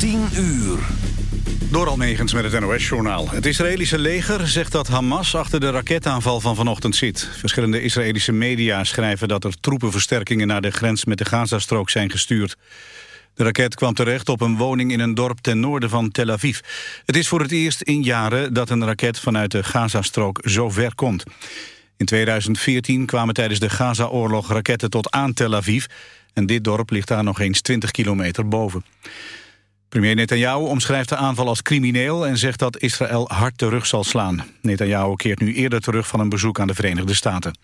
10 uur. Door Almegens met het NOS-journaal. Het Israëlische leger zegt dat Hamas achter de raketaanval van vanochtend zit. Verschillende Israëlische media schrijven dat er troepenversterkingen... naar de grens met de Gazastrook zijn gestuurd. De raket kwam terecht op een woning in een dorp ten noorden van Tel Aviv. Het is voor het eerst in jaren dat een raket vanuit de Gazastrook zo ver komt. In 2014 kwamen tijdens de Gaza-oorlog raketten tot aan Tel Aviv... en dit dorp ligt daar nog eens 20 kilometer boven. Premier Netanyahu omschrijft de aanval als crimineel... en zegt dat Israël hard terug zal slaan. Netanyahu keert nu eerder terug van een bezoek aan de Verenigde Staten.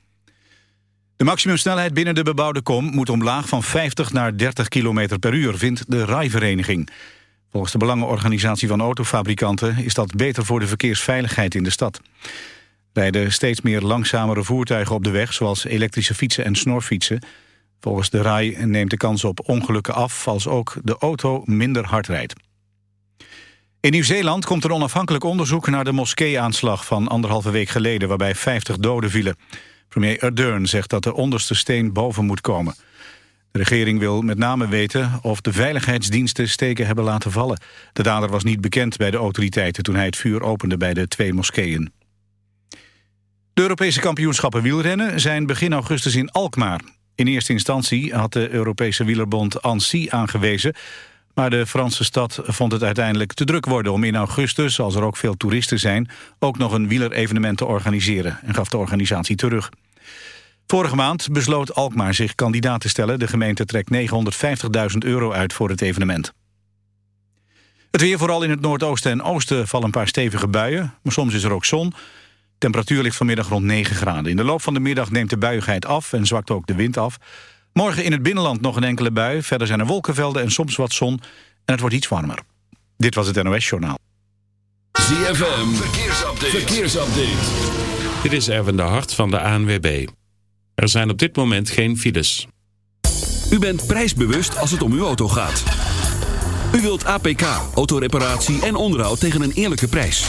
De maximumsnelheid binnen de bebouwde kom moet omlaag van 50 naar 30 km per uur, vindt de RAI-vereniging. Volgens de Belangenorganisatie van Autofabrikanten is dat beter voor de verkeersveiligheid in de stad. Rijden steeds meer langzamere voertuigen op de weg, zoals elektrische fietsen en snorfietsen. Volgens de RAI neemt de kans op ongelukken af als ook de auto minder hard rijdt. In Nieuw-Zeeland komt een onafhankelijk onderzoek naar de moskee-aanslag van anderhalve week geleden, waarbij 50 doden vielen. Premier Ardern zegt dat de onderste steen boven moet komen. De regering wil met name weten of de veiligheidsdiensten steken hebben laten vallen. De dader was niet bekend bij de autoriteiten toen hij het vuur opende bij de twee moskeeën. De Europese kampioenschappen wielrennen zijn begin augustus in Alkmaar. In eerste instantie had de Europese wielerbond ANSI aangewezen... maar de Franse stad vond het uiteindelijk te druk worden... om in augustus, als er ook veel toeristen zijn... ook nog een wielerevenement te organiseren en gaf de organisatie terug. Vorige maand besloot Alkmaar zich kandidaat te stellen. De gemeente trekt 950.000 euro uit voor het evenement. Het weer vooral in het noordoosten en oosten vallen een paar stevige buien... maar soms is er ook zon... Temperatuur ligt vanmiddag rond 9 graden. In de loop van de middag neemt de buiigheid af en zwakt ook de wind af. Morgen in het binnenland nog een enkele bui. Verder zijn er wolkenvelden en soms wat zon. En het wordt iets warmer. Dit was het NOS Journaal. ZFM, verkeersupdate. verkeersupdate. Dit is Erwin de Hart van de ANWB. Er zijn op dit moment geen files. U bent prijsbewust als het om uw auto gaat. U wilt APK, autoreparatie en onderhoud tegen een eerlijke prijs.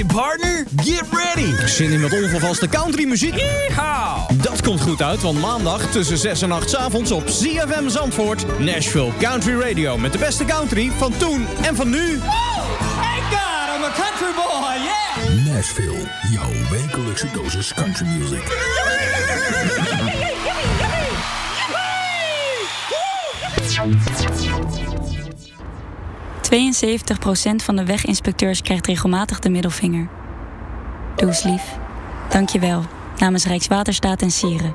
Howdy partner, get ready! Zin in wat ongevaste country muziek? Yeehaw! Dat komt goed uit, want maandag tussen 6 en 8 's avonds op ZFM Zandvoort... Nashville Country Radio met de beste country van toen en van nu. Thank God I'm a country boy, yeah. Nashville, jouw wekelijkse dosis country music. 72% van de weginspecteurs krijgt regelmatig de middelvinger. Doe eens lief. Dank je wel. Namens Rijkswaterstaat en Sieren.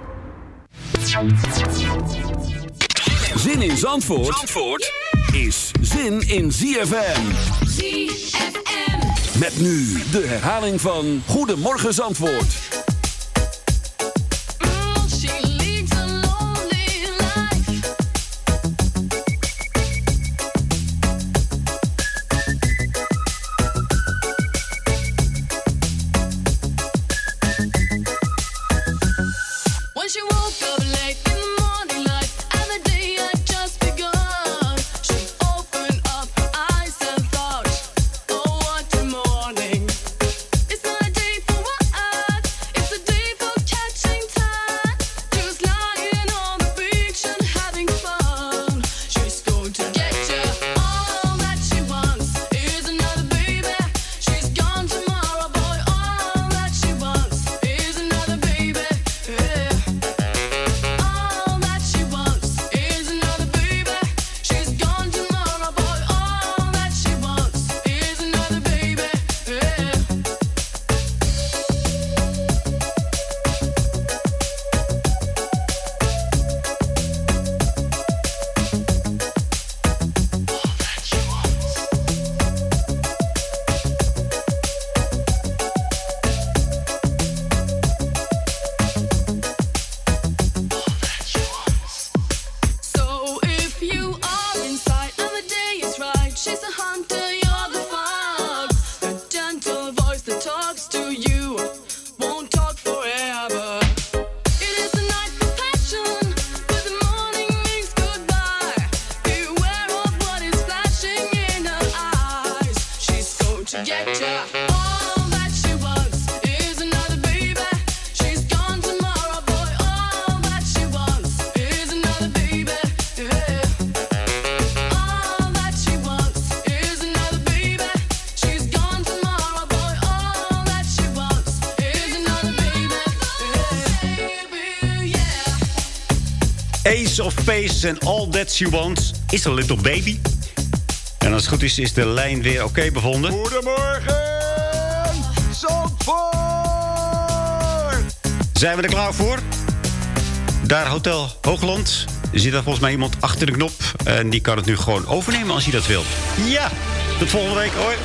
Zin in Zandvoort, Zandvoort is zin in ZFM. ZFM. Met nu de herhaling van Goedemorgen Zandvoort. Of Pace en All That You Want is a Little Baby. En als het goed is, is de lijn weer oké bevonden. Goedemorgen, Zandvoort! Zijn we er klaar voor? Daar Hotel Hoogland zit daar volgens mij iemand achter de knop. En die kan het nu gewoon overnemen als hij dat wil. Ja, tot volgende week. Hoi.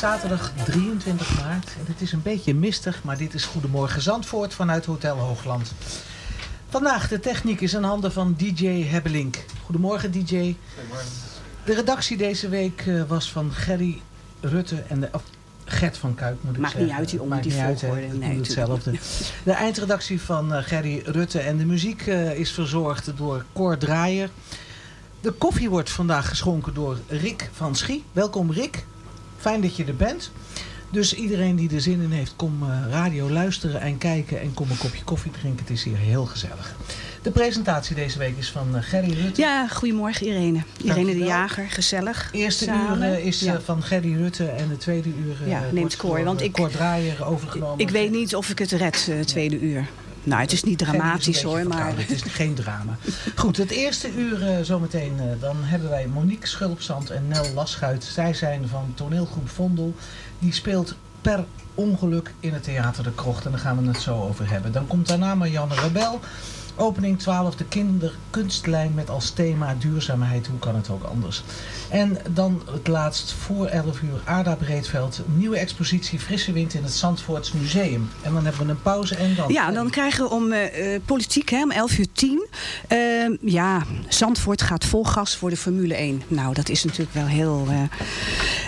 zaterdag 23 maart. En het is een beetje mistig, maar dit is Goedemorgen Zandvoort vanuit Hotel Hoogland. Vandaag de techniek is in handen van DJ Hebbelink. Goedemorgen DJ. De redactie deze week eh, was van Gerry Rutte en de, Gert van Kuik moet ik Maakt zeggen. niet uit, die onder die volgorde. Nee, nee hetzelfde. De eindredactie van eh, Gerry Rutte en de muziek eh, is verzorgd door Cor Draaier. De koffie wordt vandaag geschonken door Rick van Schie. Welkom Rick. Fijn dat je er bent. Dus iedereen die er zin in heeft, kom eh, radio luisteren en kijken en kom een kopje koffie drinken. Het is hier heel gezellig. De presentatie deze week is van eh, Gerry Rutte. Ja, goedemorgen Irene. Irene de. Jager, gezellig. eerste Samen. uur eh, is Ja. van Gerry Rutte en de tweede uur Ja, neemt Cor, want ik- Cor Draaier overgenomen. Ik weet niet of ik het red, tweede uur. Nou, het is niet dramatisch hoor, maar... Het is geen drama. Goed, het eerste uur eh, zometeen. eh, dan hebben wij Monique Schulpzand en Nel Laschuit. Zij zijn van toneelgroep Vondel. Die speelt per ongeluk in het Theater de Krocht. En daar gaan we het zo over hebben. Dan komt daarna Marianne Rebel. Opening 12, de kinderkunstlijn met als thema duurzaamheid. Hoe kan het ook anders? En dan het laatst voor 11 uur Aarda Breedveld. Nieuwe expositie Frisse Wind in het Zandvoorts Museum. En dan hebben we een pauze en dan... Ja, dan krijgen we om eh, eh, politiek, hè, om 11 uur 10. Eh, ja, Zandvoort gaat vol gas voor de Formule 1. Nou, dat is natuurlijk wel heel... eh,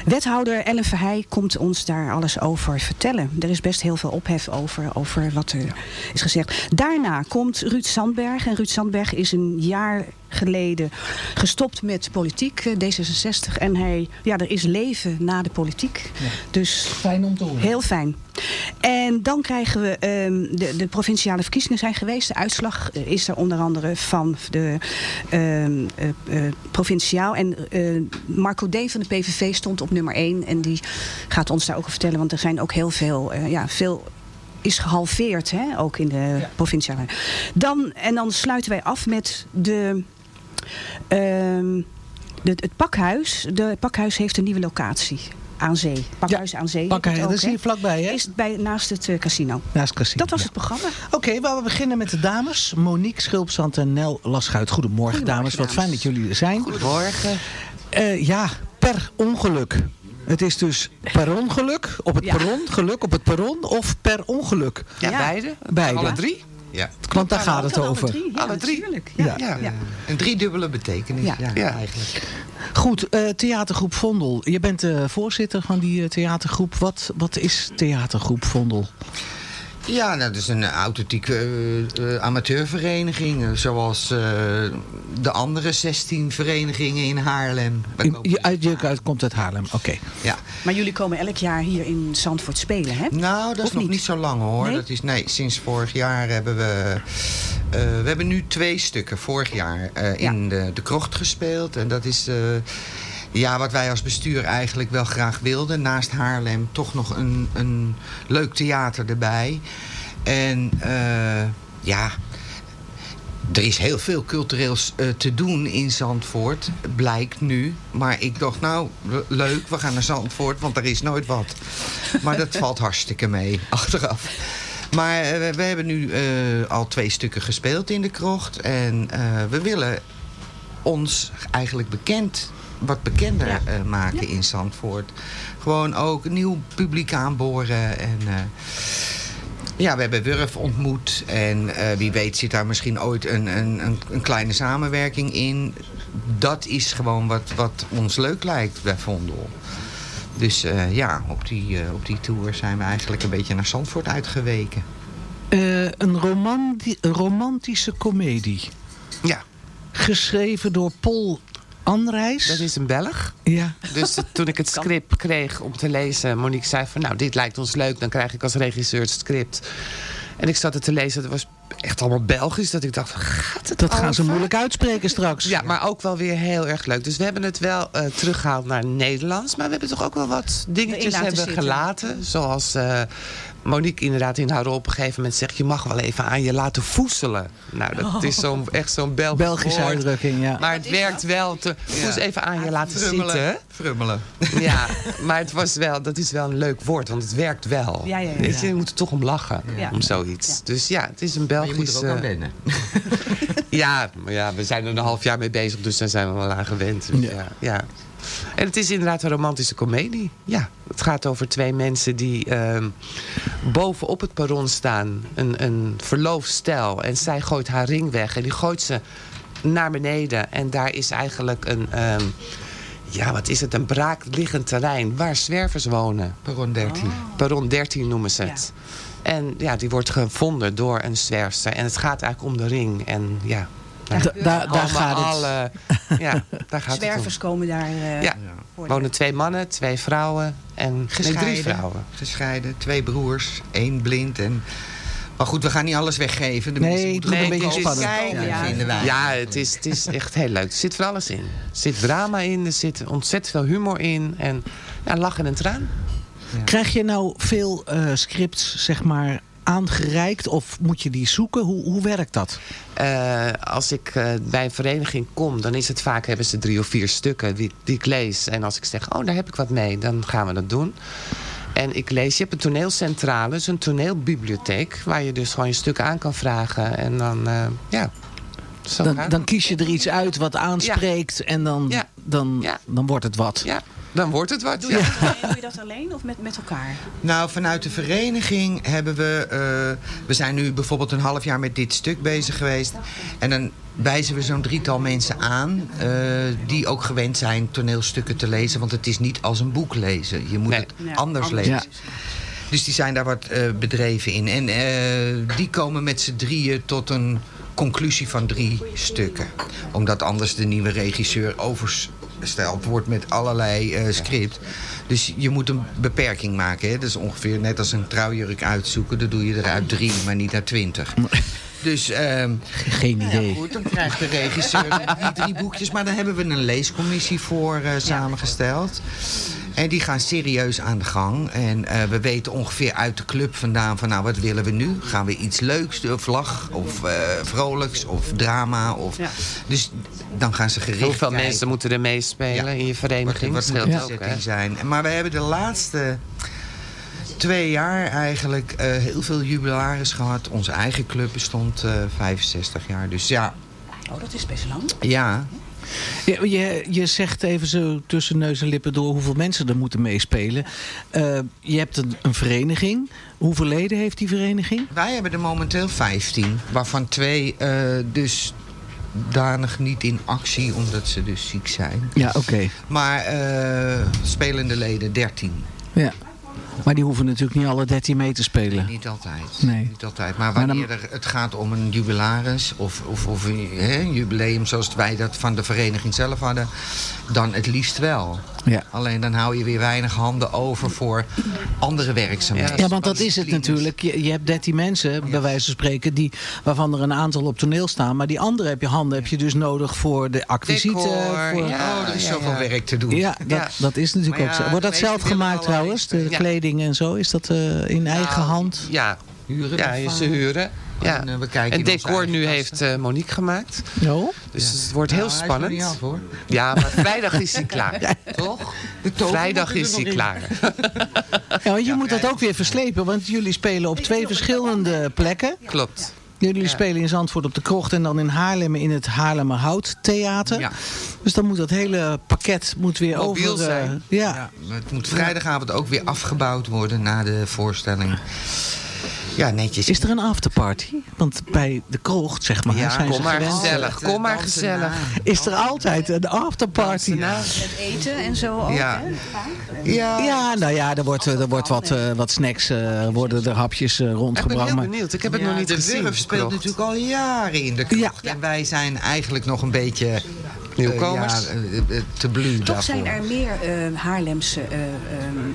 Wethouder Ellen Verheij komt ons daar alles over vertellen. Er is best heel veel ophef over, over wat er is gezegd. Daarna komt Ruud Sandberg. En Ruud Sandberg is een jaar geleden gestopt met politiek, eh, D66. En hij, ja, er is leven na de politiek. Dus fijn om te horen. Heel fijn. En dan krijgen we, ehm, de, de provinciale verkiezingen zijn geweest. De uitslag eh, is er onder andere van de ehm, eh, provinciaal. En Marco D. van de PVV stond op nummer 1. En die gaat ons daar ook vertellen. Want er zijn ook heel veel, ja, veel is gehalveerd, hè, ook in de provinciale. Dan, en dan sluiten wij af met de... ehm, de, het pakhuis. De het pakhuis heeft een nieuwe locatie. Aan zee. Pakhuis aan zee. Pakhuis, dat is hier vlakbij, hè? Is bij, naast het eh, casino. Naast het casino. Dat was ja. het programma. Oké, we beginnen met de dames. Monique Schulpzand en Nel Laschuit. Goedemorgen, dames. Wat fijn dat jullie er zijn. Goedemorgen. Eh, ja, per ongeluk. Het is dus per ongeluk, op het perron, geluk op het perron of per ongeluk? Ja, beide. Beide. Alle drie. Ja. Want daar gaat het over. Alle drie. Ja. Ja. Een driedubbele betekenis. Ja. Ja, eigenlijk. Goed, eh, theatergroep Vondel. Je bent de voorzitter van die eh, theatergroep. Wat, wat is theatergroep Vondel? Ja, nou, dat is een authentieke eh, eh, amateurvereniging. eh, Zoals eh, de andere 16 verenigingen in Haarlem. In- je, uit, je komt uit Haarlem, oké. Ja. Maar jullie komen elk jaar hier in Zandvoort spelen, hè? Nou, dat is Of nog niet? niet? zo lang hoor. Nee? Dat is, nee, sinds vorig jaar hebben we... eh, we hebben nu twee stukken vorig jaar eh, in de, de krocht gespeeld. En dat is... ja, wat wij als bestuur eigenlijk wel graag wilden. Naast Haarlem toch nog een, een leuk theater erbij. En eh, ja, er is heel veel cultureels eh, te doen in Zandvoort, blijkt nu. Maar ik dacht, nou, le- leuk, we gaan naar Zandvoort, want er is nooit wat. Maar dat valt hartstikke mee, achteraf. Maar eh, we, we hebben nu al twee stukken gespeeld in de krocht. En we willen ons eigenlijk bekend, wat bekender Ja. eh, maken in Zandvoort. Gewoon ook nieuw publiek aanboren. En eh, ja, we hebben Wurf ontmoet. En eh, wie weet zit daar misschien ooit een, een, een, een kleine samenwerking in. Dat is gewoon wat, wat ons leuk lijkt bij Vondel. Dus eh, ja, op die, op die tour zijn we eigenlijk een beetje naar Zandvoort uitgeweken. Eh, een, romanti- een romantische komedie. Ja. Geschreven door Paul Anrijs. Dat is een Belg. Ja. Dus toen ik het script kreeg om te lezen, Monique zei van nou, dit lijkt ons leuk. Dan krijg ik als regisseur het script. En ik zat het te lezen, het was echt allemaal Belgisch. Dat ik dacht, gaat het Dat gaan ze moeilijk uitspreken straks. Ja, maar ook wel weer heel erg leuk. Dus we hebben het wel eh, teruggehaald naar Nederlands. Maar we hebben toch ook wel wat dingetjes hebben zitten. gelaten. Zoals eh, Monique inderdaad in haar rol op een gegeven moment zegt... je mag wel even aan je laten voezelen. Nou, dat is zo'n, echt zo'n Belgisch Belgische woord. uitdrukking, ja. Maar het werkt wel. Te, Moest even aan je laten Frummelen. zitten. Frummelen. Ja, maar het was wel, dat is wel een leuk woord, want het werkt wel. Ja, ja, ja. Weet je, je moet er toch om lachen, Ja. om zoiets. Dus ja, het is een Maar Belgisch... je moet er ook aan eh, wennen. ja, maar ja, we zijn er een half jaar mee bezig, dus daar zijn we wel aan gewend. Dus ja. En het is inderdaad een romantische komedie. Ja, het gaat over twee mensen die ehm boven op het perron staan. Een, een verloofstel. En zij gooit haar ring weg. En die gooit ze naar beneden. En daar is eigenlijk een... ehm, ja, wat is het? Een braakliggend terrein waar zwervers wonen. Perron 13. Perron 13 noemen ze het. En ja, die wordt gevonden door een zwerfster. En het gaat eigenlijk om de ring. En ja, Da- daar- gaat het. Alle, ja, daar gaat het. Zwervers komen daar eh, Ja, voor. wonen twee mannen, twee vrouwen en nee, drie Gescheiden, vrouwen. gescheiden, twee broers, één blind en... Maar goed, we gaan niet alles weggeven. De Nee, het moeten moet een gewoon beetje spannend. kijken, vinden wij. Ja, het is, het is echt heel leuk. Er zit van alles in. Er zit drama in, er zit ontzettend veel humor in. En ja, lachen en traan. Krijg je nou veel eh, scripts, zeg maar, aangereikt? Of moet je die zoeken? Hoe, hoe werkt dat? Eh, als ik eh, bij een vereniging kom, dan is het vaak hebben ze drie of vier stukken die, die ik lees. En als ik zeg, oh daar heb ik wat mee, dan gaan we dat doen. En ik lees, je hebt een toneelcentrale, dus een toneelbibliotheek, waar je dus gewoon je stukken aan kan vragen. En dan, eh, ja. Zo Dan, dan kies je er iets uit wat aanspreekt en dan, dan, dan wordt het wat. Ja, dan wordt het wat. Doe, Ja. je dat alleen, doe je dat alleen of met, met elkaar? Nou, vanuit de vereniging hebben we... eh, we zijn nu bijvoorbeeld een half jaar met dit stuk bezig geweest. En dan wijzen we zo'n drietal mensen aan... eh, die ook gewend zijn toneelstukken te lezen. Want het is niet als een boek lezen. Je moet het Nee, anders anders. lezen. Dus die zijn daar wat eh, bedreven in. En eh, die komen met z'n drieën tot een conclusie van drie stukken. Omdat anders de nieuwe regisseur oversteld wordt met allerlei eh, script. Dus je moet een beperking maken. Hè? Dat is ongeveer net als een trouwjurk uitzoeken. Dan doe je eruit drie, maar niet uit twintig. Dus, ehm, Geen nou ja, idee. goed, dan krijgt de regisseur die drie boekjes. Maar daar hebben we een leescommissie voor eh, samengesteld. En die gaan serieus aan de gang. En eh, we weten ongeveer uit de club vandaan van nou wat willen we nu? Gaan we iets leuks, of lach, of eh, vrolijks, of drama? Of... Dus dan gaan ze gericht Hoeveel kijken. mensen moeten er meespelen in je vereniging? Wat, Dat wat moet de ook, hè? setting zijn? Maar we hebben de laatste twee jaar eigenlijk eh, heel veel jubilaris gehad. Onze eigen club bestond eh 65 jaar. Dus ja, Oh, dat is best lang. ja. Je, je, je zegt even zo tussen neus en lippen door hoeveel mensen er moeten meespelen. Eh, je hebt een, een vereniging. Hoeveel leden heeft die vereniging? Wij hebben er momenteel 15. Waarvan twee eh, dus danig niet in actie, omdat ze dus ziek zijn. Ja, oké. Maar eh, spelende leden 13. Ja. Maar die hoeven natuurlijk niet alle 13 mee te spelen. Niet altijd. Nee. Niet altijd. Maar Maar dan- wanneer er, het gaat om een jubilaris of, of, of hè, een jubileum zoals wij dat van de vereniging zelf hadden, dan het liefst wel. Ja. Alleen dan hou je weer weinig handen over voor andere werkzaamheden. Ja, want dat is het natuurlijk. Je, je hebt 13 mensen, bij wijze van spreken, die, waarvan er een aantal op toneel staan. Maar die andere heb je handen heb je dus nodig voor de acquisieten. Decor, voor, ja, oh, er is zoveel werk te doen. Ja, dat, dat is natuurlijk ook zo. Wordt dat zelf gemaakt trouwens? De Ja. kleding en zo? Is dat eh, in eigen hand? Ja, Huren ja ervan. ze huren. Ja. En, eh, we kijken En decor nu kasten. heeft eh, Monique gemaakt. No? Dus het wordt heel Nou, hij is nog spannend. niet af, hoor. Ja, maar vrijdag is hij klaar. Toch? Vrijdag is hij klaar. Ja, want je moet dat ook weer verslepen, want jullie spelen op twee verschillende plekken. Klopt. Jullie spelen in Zandvoort op de Krocht en dan in Haarlem in het Haarlemmerhout Theater. Ja. Dus dan moet dat hele pakket moet weer Mobiel over... zijn. ja. Het moet vrijdagavond ook weer afgebouwd worden na de voorstelling. Ja, netjes. Is er een afterparty? Want bij de krocht, zeg maar, Ja, zijn kom ze maar gewend. gezellig. Kom maar gezellig. Is er altijd een afterparty? Met eten en zo ook, Ja. hè? Ja. Ja, nou ja, er wordt, er wordt wat, eh, wat snacks, eh, worden er hapjes eh, Ik ben rondgebracht. heel maar- benieuwd. Ik heb het Ja, nog niet de gezien. Wurf speelt natuurlijk al jaren in de krocht. En wij zijn eigenlijk nog een beetje... eh, Nieuwkomers? ja, eh, eh, te blu Toch daarvoor. zijn er meer eh, Haarlemse eh, ehm,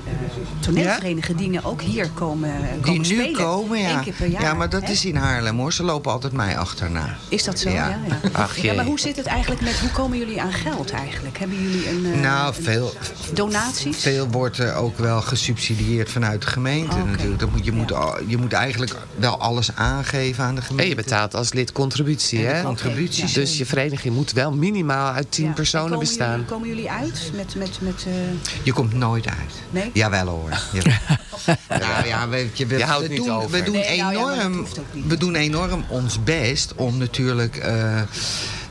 eh, toneelverenigingen die ook hier komen, Die komen nu spelen. komen, ja. Eén keer per jaar. ja, maar dat hè? is in Haarlem hoor. Ze lopen altijd mij achterna. Is dat zo? Ja. Ja. Ja, Ach, ja. maar hoe zit het eigenlijk met, hoe komen jullie aan geld eigenlijk? Hebben jullie een eh, nou, een veel, donaties? veel wordt er ook wel gesubsidieerd vanuit de gemeente Oké. natuurlijk. Dat moet, je, moet, je moet eigenlijk wel alles aangeven aan de En gemeente. je betaalt als lid contributie, En hè? contributies. Dus je vereniging moet wel minimaal uit 10 Ja. En personen komen bestaan. Jullie, komen jullie uit met... met, met eh, Je komt nooit uit. Nee? Jawel hoor. Jawel. nou ja, weet je, we, Je houdt we niet doen, over. we doen Nee, nou ja, enorm, we doen enorm ons best om natuurlijk eh,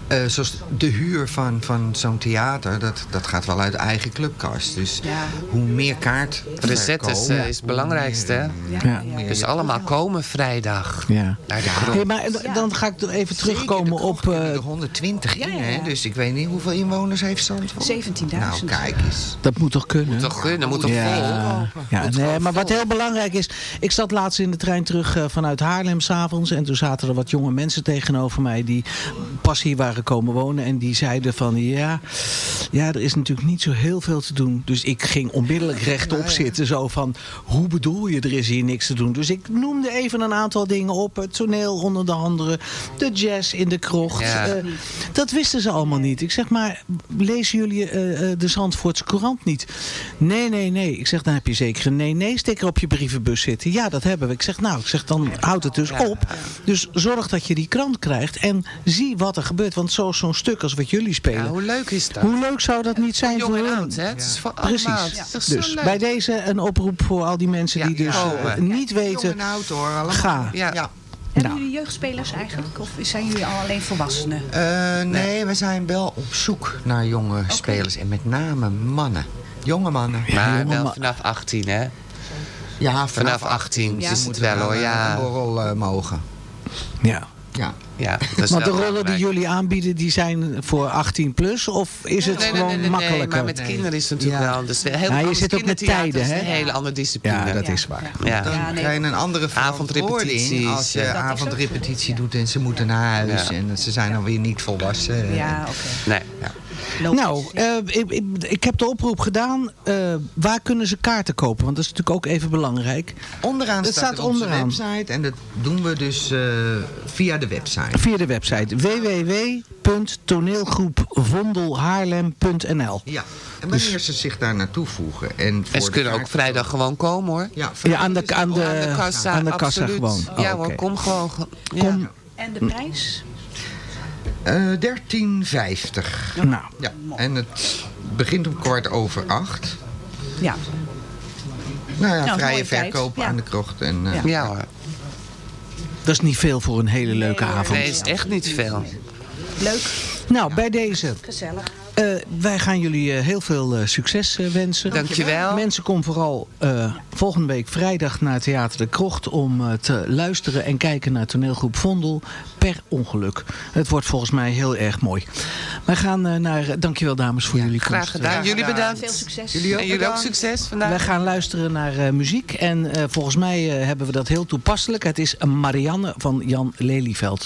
eh, zoals de huur van, van zo'n theater, dat, dat gaat wel uit de eigen clubkast. Dus hoe meer kaart. Recettes is, eh, is het belangrijkste. Ja. Dus allemaal komen vrijdag. Ja. Naar de Hey, maar dan- dan ga ik er even terugkomen op... eh, 120 in, hè? Dus ik weet niet hoeveel inwoners heeft Zandvoort. 17.000. Nou, kijk eens. Dat moet toch kunnen? Moet toch kunnen, moet toch ja. vol? Ja, nee, maar wat heel belangrijk is... Ik zat laatst in de trein terug eh, vanuit Haarlem s'avonds... en toen zaten er wat jonge mensen tegenover mij... die pas hier waren komen wonen... en die zeiden van... ja, ja, er is natuurlijk niet zo heel veel te doen. Dus ik ging onmiddellijk rechtop zitten. Zo van, hoe bedoel je, er is hier niks te doen? Dus ik noemde even een aantal dingen op. Het toneel onder de andere. De jazz in de krocht. Ja. eh, dat wisten ze allemaal niet. Ik zeg maar, lezen jullie eh, eh, de Zandvoortse Courant niet? Nee, nee, nee. Ik zeg, dan heb je zeker een nee-nee-sticker op je brievenbus zitten. Ja, dat hebben we. Ik zeg, nou, ik zeg, dan houdt het dus op. Dus zorg dat je die krant krijgt en zie wat er gebeurt. Want zo- zo'n stuk als wat jullie spelen. Ja, hoe leuk is dat? Hoe leuk zou dat niet zijn Jong voor en hun? oud, hè? Het is voor allemaal. Precies. Is Dus leuk. bij deze een oproep voor al die mensen die dus eh, niet weten. Jong en oud hoor, allemaal. Ga. Ja. Ja. Hebben jullie jeugdspelers eigenlijk? Of zijn jullie al alleen volwassenen? Eh, nee, we zijn wel op zoek naar jonge spelers. En met name mannen. Jonge mannen. Maar jonge wel ma- vanaf 18, hè? Ja, vanaf, vanaf 18 Ja. is het wel we hoor, ja. Een borrel eh, mogen. Ja. Ja. Ja, dat is Want de rollen die jullie aanbieden, die zijn voor 18 plus? Of is het Nee, gewoon nee, nee, nee, makkelijker? maar met kinderen is het natuurlijk Ja. wel anders. Heel Ja, je anders. zit ook met tijden, is hè? een hele andere discipline. Ja, dat is waar. Ja. Dan Ja, nee. krijg je een andere verantwoording als je ook avondrepetitie doet en ze moeten naar huis. Ja. En ze zijn dan weer niet volwassen. Ja, oké. Nee. Nou, eh, ik, ik, ik heb de oproep gedaan. Eh, waar kunnen ze kaarten kopen? Want dat is natuurlijk ook even belangrijk. Onderaan Dat staat, staat onze onderaan. website. En dat doen we dus eh, via de website. Via de website www.toneelgroepvondelhaarlem.nl Ja, en wanneer ze zich daar naartoe voegen. En, voor En ze kunnen ook vrijdag gewoon komen hoor. Ja, Ja, aan de, aan de, aan de kassa, aan de kassa absoluut. gewoon. Oh, ja hoor, oké. kom gewoon. Ja. Kom. En de prijs? Eh 13,50. Nou. Ja, en het begint om kwart over acht. Ja. Nou ja, Nou, vrije verkoop Ja. aan de krocht. En, eh, Ja. Ja hoor. Dat is niet veel voor een hele leuke avond. Nee, is echt niet veel. Leuk. Nou, bij deze. Gezellig. Eh, wij gaan jullie eh, heel veel eh, succes wensen. Dankjewel. Mensen, kom vooral eh, volgende week vrijdag naar Theater de Krocht... om te luisteren en kijken naar toneelgroep Vondel per ongeluk. Het wordt volgens mij heel erg mooi. Wij gaan eh, naar... Dankjewel dames voor jullie komst. Graag gedaan. Jullie bedankt. Veel succes. Jullie ook, en jullie ook succes vandaag. Wij gaan luisteren naar eh, muziek. En eh, volgens mij eh, hebben we dat heel toepasselijk. Het is Marianne van Jan Lelyveld.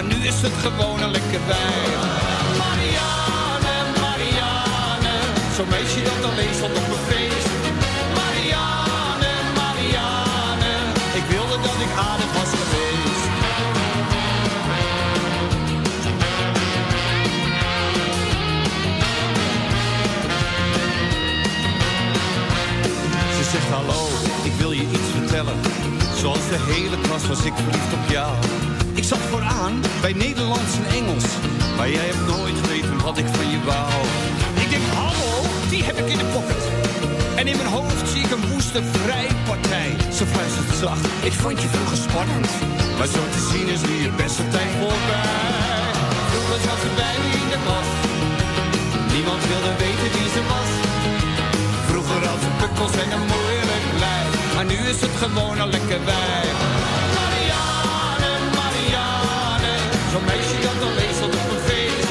Maar nu is het gewoon een lekker wijf. Marianne, Marianne. Zo'n meisje dat alleen stond op een feest. Marianne, Marianne. Ik wilde dat ik aardig was geweest. Ze zegt hallo, ik wil je iets vertellen. Zoals de hele klas was ik verliefd op jou. Zat vooraan bij Nederlands en Engels. Maar jij hebt nooit geweten wat ik van je wou. Ik denk, hallo, die heb ik in de pocket. En in mijn hoofd zie ik een woeste vrijpartij. Ze fluistert zacht, ik vond je vroeger spannend. Maar zo te zien is nu je beste tijd voorbij. Vroeger zat ze bij in de klas. Niemand wilde weten wie ze was. Vroeger had ze pukkels en een moeilijk lijf. Maar nu is het gewoon een lekker wijf. Zo'n meisje dat dan wezen op een feest.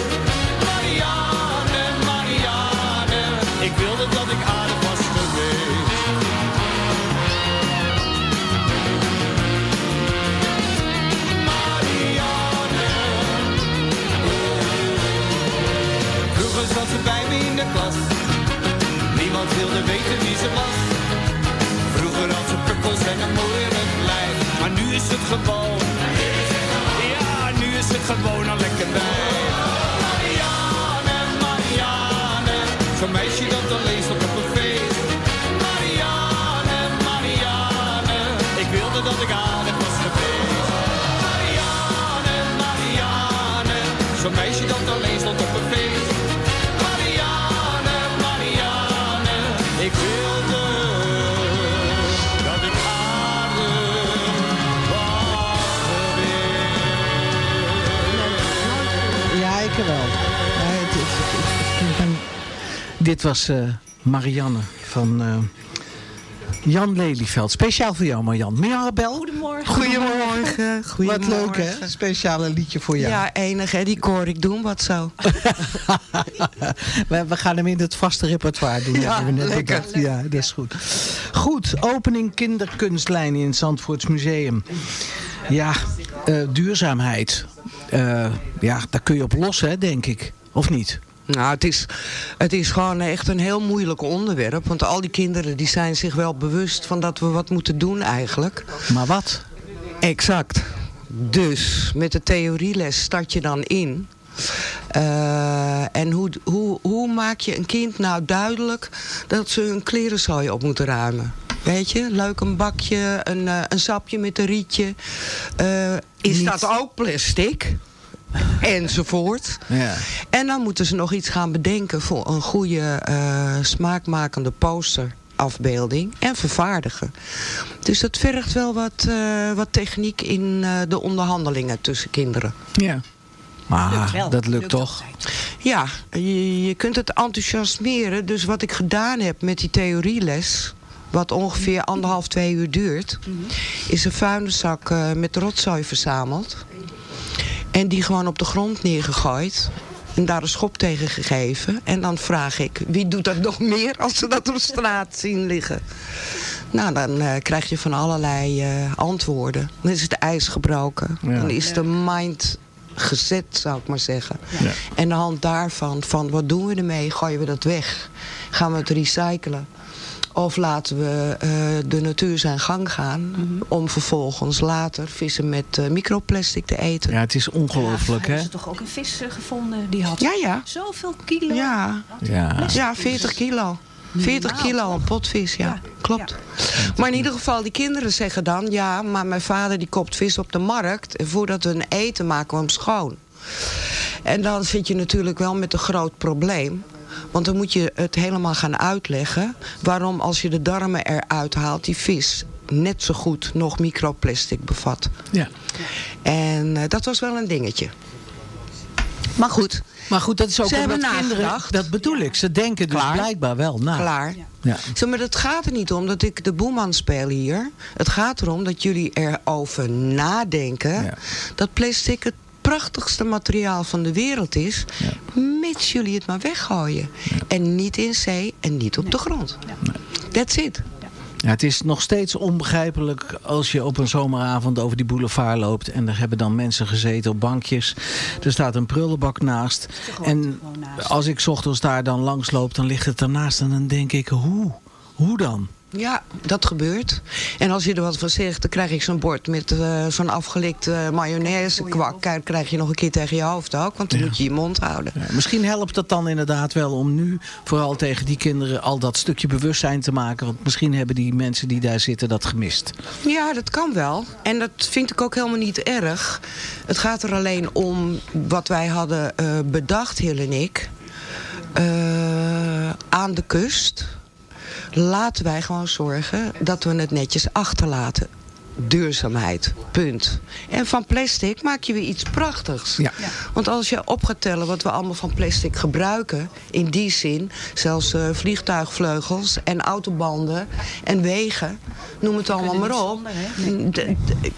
Marianne, Marianne, ik wilde dat ik haar was geweest. Marianne, vroeger zat ze bij me in de klas. Niemand wilde weten wie ze was. Vroeger had ze pukkels en een mooi lijf, maar nu is het gewoon gewoon al lekker bij. Dit was eh, Marianne van eh, Jan Lelyveld. Speciaal voor jou, Marjan. Mirabel. Goedemorgen. Goedemorgen. Wat leuk, hè? Speciale liedje voor jou. Ja, enig hè, die koor. Ik doe wat zo. We, we gaan hem in het vaste repertoire doen. Ja, hebben we net lekker. bedacht. Ja, dat is goed. Goed, opening kinderkunstlijn in het Zandvoorts Museum. Ja, eh, duurzaamheid. Eh, ja, daar kun je op los, hè, denk ik. Of niet? Nou, het is, het is gewoon echt een heel moeilijk onderwerp. Want al die kinderen die zijn zich wel bewust van dat we wat moeten doen eigenlijk. Maar wat? Exact. Dus met de theorieles start je dan in. Eh, en hoe, hoe, hoe maak je een kind nou duidelijk dat ze hun klerenzooi op moeten ruimen? Weet je, leuk een bakje, een, eh, een sapje met een rietje. Eh, is Niet- dat ook plastic? Enzovoort. Ja. En dan moeten ze nog iets gaan bedenken voor een goede eh, smaakmakende posterafbeelding en vervaardigen. Dus dat vergt wel wat, eh, wat techniek in eh, de onderhandelingen tussen kinderen. Ja. Maar Lukt wel. dat lukt Lukt toch? Ja, je, je kunt het enthousiasmeren. Dus wat ik gedaan heb met die theorieles... wat ongeveer anderhalf, twee uur duurt... is een vuilniszak eh, met rotzooi verzameld. En die gewoon op de grond neergegooid. En daar een schop tegen gegeven. En dan vraag ik, wie doet dat nog meer als ze dat op straat zien liggen? Nou, dan eh, krijg je van allerlei eh, antwoorden. Dan is het ijs gebroken. Ja. Dan is de mind gezet, zou ik maar zeggen. Ja. En aan de hand daarvan, van wat doen we ermee? Gooien we dat weg? Gaan we het recyclen? Of laten we eh, de natuur zijn gang gaan... om vervolgens later vissen met eh, microplastic te eten. Ja, het is ongelooflijk, hè? Hebben ze toch ook een vis eh, gevonden die had Ja, ja. zoveel kilo? Ja. Ja. Ja, 40 kilo. 40 kilo een potvis, ja. Klopt. Maar in ieder geval, die kinderen zeggen dan... ja, maar mijn vader die koopt vis op de markt... en voordat we een eten maken we hem schoon. En dan zit je natuurlijk wel met een groot probleem... Want dan moet je het helemaal gaan uitleggen... waarom als je de darmen eruit haalt, die vis net zo goed nog microplastic bevat. Ja. En eh, dat was wel een dingetje. Maar goed. Maar goed, dat is ook Ze hebben omdat kinderen... Dat bedoel ik. Ze denken dus Klaar. blijkbaar wel na. Klaar. Ja. Zeg, maar het gaat er niet om dat ik de boeman speel hier. Het gaat erom dat jullie erover nadenken... dat plastic het prachtigste materiaal van de wereld is... mits jullie het maar weggooien. En niet in zee en niet op de grond. That's it. Ja, het is nog steeds onbegrijpelijk als je op een zomeravond over die boulevard loopt. En er hebben dan mensen gezeten op bankjes. Er staat een prullenbak naast. En als ik 's ochtends daar dan langs loop, dan ligt het ernaast. En dan denk ik, hoe? Hoe dan? Ja, dat gebeurt. En als je er wat van zegt, dan krijg ik zo'n bord met eh, zo'n afgelikte mayonaise kwak. Kijk, krijg je nog een keer tegen je hoofd ook, want dan moet je je mond houden. Ja, misschien helpt het dan inderdaad wel om nu vooral tegen die kinderen al dat stukje bewustzijn te maken. Want misschien hebben die mensen die daar zitten dat gemist. Ja, dat kan wel. En dat vind ik ook helemaal niet erg. Het gaat er alleen om wat wij hadden eh, bedacht, Hill en ik. Eh, aan de kust laten wij gewoon zorgen dat we het netjes achterlaten. Duurzaamheid, punt. En van plastic maak je weer iets prachtigs. Ja. Want als je op gaat tellen wat we allemaal van plastic gebruiken... in die zin, zelfs eh, vliegtuigvleugels en autobanden en wegen... noem het allemaal maar op.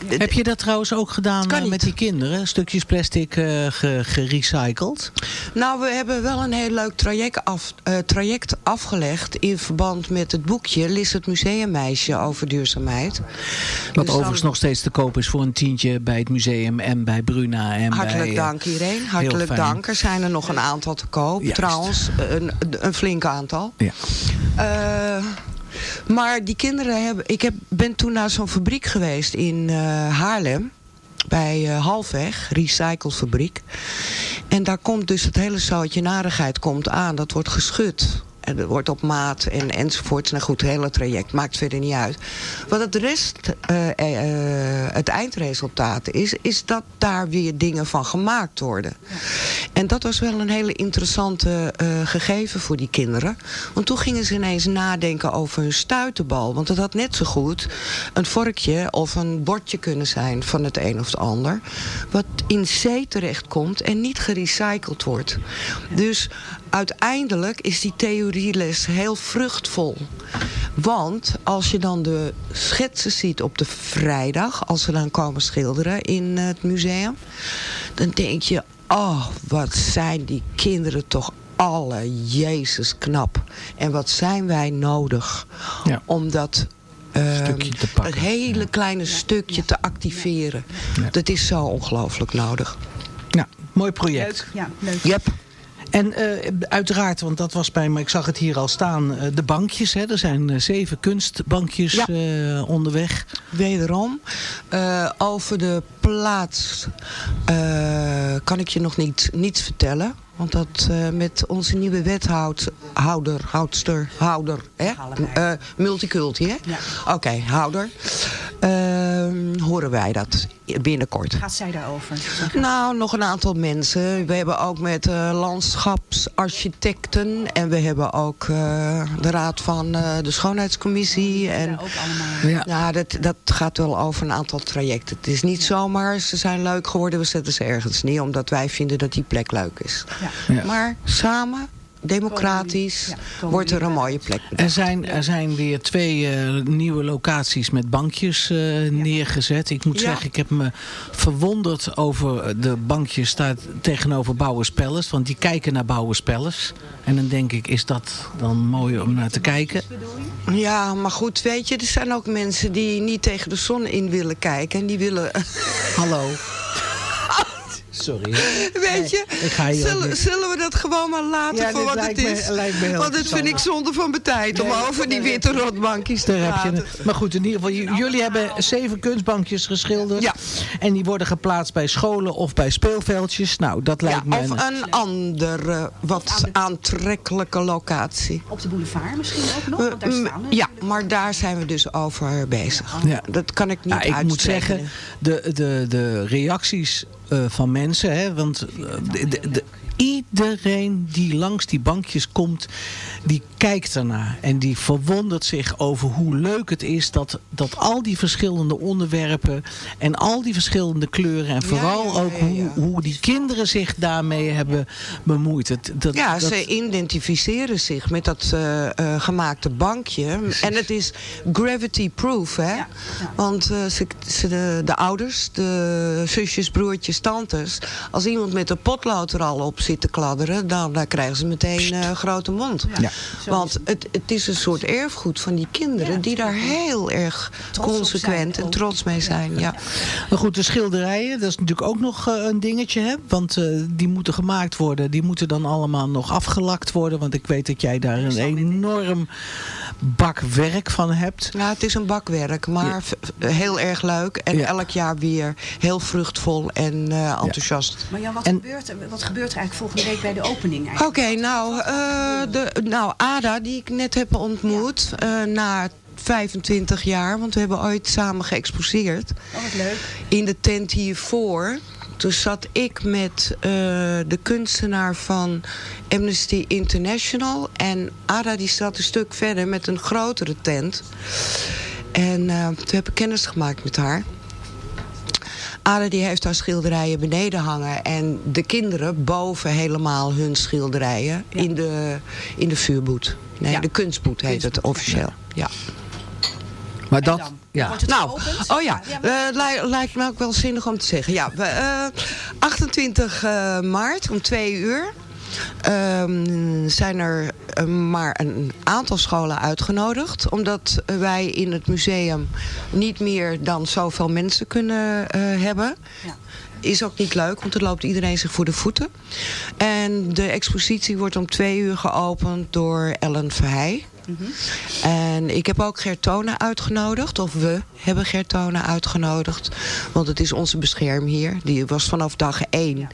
Heb je dat trouwens ook gedaan eh, met die kinderen? Stukjes plastic eh, ge- gerecycled? Nou, we hebben wel een heel leuk traject, af, eh, traject afgelegd... in verband met het boekje Lis het Museummeisje over duurzaamheid. Wat overigens nog steeds te koop is voor een tientje bij het museum en bij Bruna. En Hartelijk bij, eh, dank iedereen. Hartelijk dank. Er zijn er nog een aantal te koop. Juist. Trouwens, een, een flink aantal. Ja. Eh, Maar die kinderen hebben... Ik heb, ben toen naar zo'n fabriek geweest in eh, Haarlem. Bij eh, Halfweg, recyclefabriek. En daar komt dus het hele zoutje narigheid komt aan. Dat wordt geschud. Dat wordt op maat en, enzovoort. Nou goed, het hele traject maakt verder niet uit. Wat het rest, eh, eh, het eindresultaat is, is dat daar weer dingen van gemaakt worden. En dat was wel een hele interessante eh, gegeven voor die kinderen. Want toen gingen ze ineens nadenken over hun stuitenbal. Want het had net zo goed een vorkje of een bordje kunnen zijn van het een of het ander. Wat in zee terechtkomt en niet gerecycled wordt. Dus uiteindelijk is die theorieles heel vruchtvol. Want als je dan de schetsen ziet op de vrijdag... als ze dan komen schilderen in het museum... dan denk je, oh, wat zijn die kinderen toch alle Jezus knap. En wat zijn wij nodig om dat... het hele kleine stukje te activeren. Dat is zo ongelooflijk nodig. Ja, mooi project. Ja, leuk. Yep. En eh, uiteraard, want dat was bij me, ik zag het hier al staan, eh, de bankjes. Hè? Er zijn eh, zeven kunstbankjes onderweg. Wederom. Over de plaats kan ik je nog niet, niets vertellen. Want dat eh, met onze nieuwe wethouder, houdster, houder, hè? Eh, multiculti, hè? Oké, houder. Ehm, horen wij dat binnenkort. Gaat zij daarover? Nou, nog een aantal mensen. We hebben ook met eh, landschapsarchitecten. En we hebben ook eh, de raad van eh, de schoonheidscommissie. En, Ja. ja, dat, dat gaat wel over een aantal trajecten. Het is niet zomaar, ze zijn leuk geworden, we zetten ze ergens neer. Omdat wij vinden dat die plek leuk is. Ja. Maar samen, democratisch, wordt er een mooie plek. Er zijn, er zijn weer twee eh, nieuwe locaties met bankjes eh, neergezet. Ik moet Ja. zeggen, ik heb me verwonderd over de bankjes staat tegenover Bouwers Palace. Want die kijken naar Bouwers Palace. En dan denk ik, is dat dan mooi om naar te kijken? Ja, maar goed, weet je, er zijn ook mensen die niet tegen de zon in willen kijken. En die willen... Hallo. Sorry. Weet je, ik ga hier ook zullen, we dat gewoon maar laten Ja, voor wat het me- is? lijkt me heel Want dat vind ik zonde van mijn tijd om over die witte rotbankjes te praten. Maar goed, in ieder geval, j- jullie hebben zeven kunstbankjes geschilderd. Ja. En die worden geplaatst bij scholen of bij speelveldjes. Nou, dat lijkt me... Of een andere, wat aantrekkelijke locatie. Op de boulevard misschien ook nog? We- Want daar m- staan ja, maar daar zijn we dus over bezig. Ja. Dat kan ik niet Nou, ik moet zeggen, de, de, de reacties eh, van mensen, hè, want eh, de, de- de- iedereen die langs die bankjes komt, die kijkt ernaar. En die verwondert zich over hoe leuk het is dat, dat al die verschillende onderwerpen en al die verschillende kleuren en vooral ook hoe, hoe die kinderen zich daarmee hebben bemoeid. Het, dat, ja, dat- ze identificeren zich met dat eh, eh, gemaakte bankje. En het is gravity-proof, hè? Want eh, ze, ze- de, de ouders, de zusjes, broertjes, tantes... als iemand met een potlood er al op zit te kladderen... dan, dan krijgen ze meteen een grote mond. Ja. Want het, het is een soort erfgoed van die kinderen... die daar heel erg consequent en trots mee zijn. Ja. Maar goed, de schilderijen, dat is natuurlijk ook nog eh, een dingetje. Hè? Want eh, die moeten gemaakt worden. Die moeten dan allemaal nog afgelakt worden. Want ik weet dat jij daar een enorm bak werk van hebt. Ja, het is een bakwerk, maar heel erg leuk. En elk jaar weer heel vruchtvol en eh, enthousiast. Maar Jan, wat, En- gebeurt, er, wat gebeurt er eigenlijk volgende week bij de opening? Eigenlijk? Oké, nou, eh, de, nou, Ada, die ik net heb ontmoet, eh, na 25 jaar, want we hebben ooit samen geëxposeerd. Oh, wat leuk. In de tent hiervoor. Toen zat ik met eh, de kunstenaar van Amnesty International. En Ada die zat een stuk verder met een grotere tent. En toen heb ik kennis gemaakt met haar. Ada die heeft haar schilderijen beneden hangen. En de kinderen boven helemaal hun schilderijen in, de, in de vuurboet. Nee, de kunstboet heet het officieel. Ja. Maar dat, ja. Nou, oh ja, eh, li- lijkt me ook wel zinnig om te zeggen. Ja, we, eh, 28 eh, maart om twee uur ehm, zijn er eh, maar een aantal scholen uitgenodigd. Omdat wij in het museum niet meer dan zoveel mensen kunnen eh, hebben. Is ook niet leuk, want dan loopt iedereen zich voor de voeten. En de expositie wordt om twee uur geopend door Ellen Verheij. En ik heb ook Gertona uitgenodigd, of we hebben Gertona uitgenodigd. Want het is onze beschermheer. Die was vanaf dag één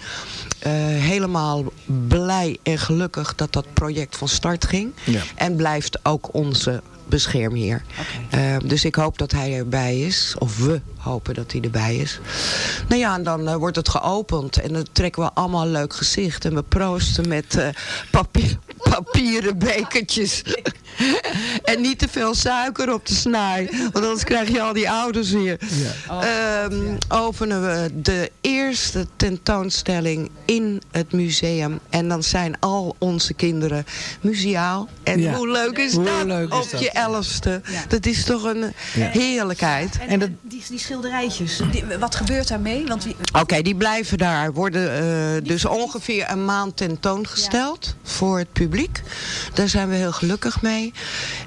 eh, helemaal blij en gelukkig dat dat project van start ging. Ja. En blijft ook onze beschermheer. Eh, dus ik hoop dat hij erbij is. Of we hopen dat hij erbij is. Nou ja, en dan eh, wordt het geopend. En dan trekken we allemaal een leuk gezicht. En we proosten met eh, papier, papieren bekertjes. en niet te veel suiker op de snaai. Want anders krijg je al die ouders weer. Ehm, openen we de eerste tentoonstelling in het museum. En dan zijn al onze kinderen muziaal. En Ja. hoe leuk is Hoe dat leuk is op dat? je elfste? Dat is toch een Ja. heerlijkheid. En, en die, die schilderijtjes, die- wat gebeurt daarmee? Want wie, Oké, die blijven daar. Worden eh, dus ongeveer een maand tentoongesteld voor het publiek. Daar zijn we heel gelukkig mee.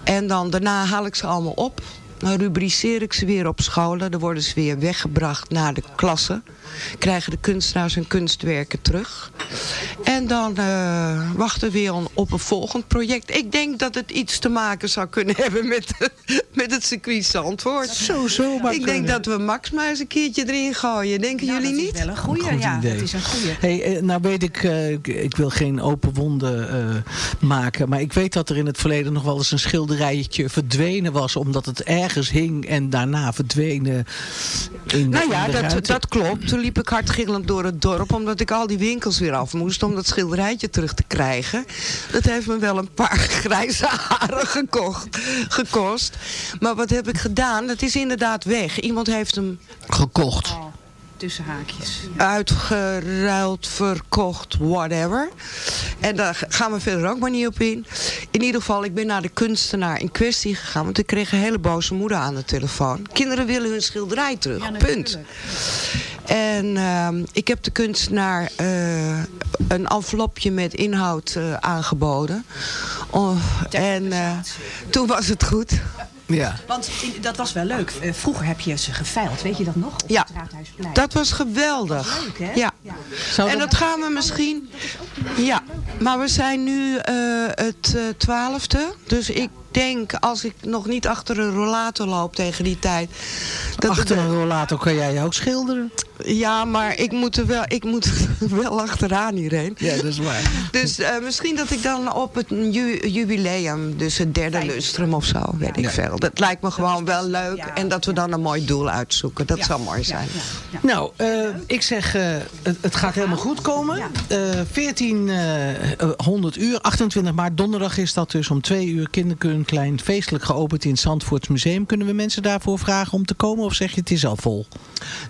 En dan daarna haal ik ze allemaal op. Dan rubriceer ik ze weer op scholen. Dan worden ze weer weggebracht naar de klassen. Krijgen de kunstenaars hun kunstwerken terug. En dan eh, wachten we weer op een volgend project. Ik denk dat het iets te maken zou kunnen hebben met, met het circuit Zandvoort. Zo, zo maar Ik denk kunnen. dat we Max maar eens een keertje erin gooien. Denken jullie niet? wel een goeie, Goed ja, idee. dat is een goeie. Hey, eh, nou weet ik, eh, ik, ik wil geen open wonden eh, maken. Maar ik weet dat er in het verleden nog wel eens een schilderijtje verdwenen was. Omdat het ergens hing en daarna verdwenen. In de, Nou ja, in de dat, dat klopt. Toen liep ik hardgillend door het dorp... omdat ik al die winkels weer af moest om dat schilderijtje terug te krijgen. Dat heeft me wel een paar grijze haren gekocht, gekost. Maar wat heb ik gedaan? Dat is inderdaad weg. Iemand heeft hem gekocht. Tussen haakjes. uitgeruild, verkocht, whatever. En daar gaan we verder ook maar niet op in. In ieder geval, ik ben naar de kunstenaar in kwestie gegaan... want ik kreeg een hele boze moeder aan de telefoon. Kinderen willen hun schilderij terug, punt. En ehm, ik heb de kunstenaar eh, een envelopje met inhoud eh, aangeboden. Oh, en eh, toen was het goed. Ja. Want in- dat was wel leuk. Eh, vroeger heb je ze geveild, weet je dat nog? Op Ja, het Raadhuisplein. dat was geweldig. leuk, hè? Ja. En dat- dat gaan we misschien... Ja, maar we zijn nu eh, het twaalfde. dus ik denk, als ik nog niet achter een rollator loop tegen die tijd... Dat Achter een rollator kan jij ook schilderen. Ja, maar ik moet er wel, ik moet er wel achteraan hierheen. Ja, dat is waar. Dus eh, misschien dat ik dan op het ju- jubileum, dus het derde lustrum of zo, weet ik Ja. veel. Dat lijkt me gewoon wel leuk. En dat we dan een mooi doel uitzoeken. Dat zou mooi zijn. Nou, eh, ik zeg, eh, het, het gaat helemaal goed komen. Eh 1400 uur, 28 maart, donderdag is dat dus om twee uur. Kinderkun klein feestelijk geopend in het Zandvoorts Museum. Kunnen we mensen daarvoor vragen om te komen of zeg je het is al vol?